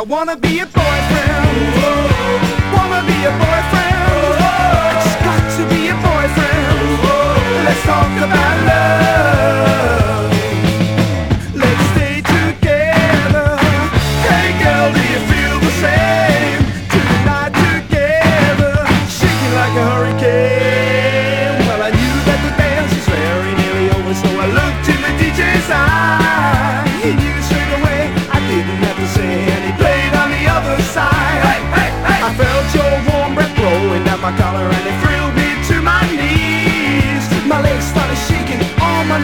I wanna be your boyfriend.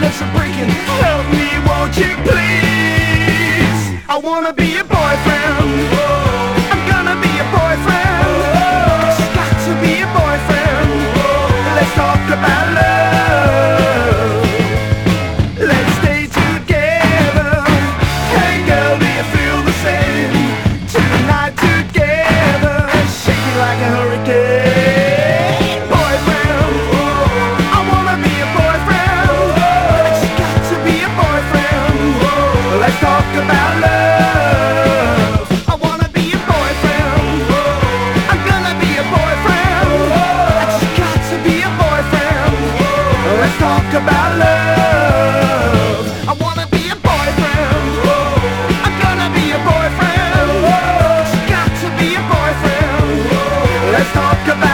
lips are breaking. Help me, won't you please? I wanna be your boyfriend. Let's talk about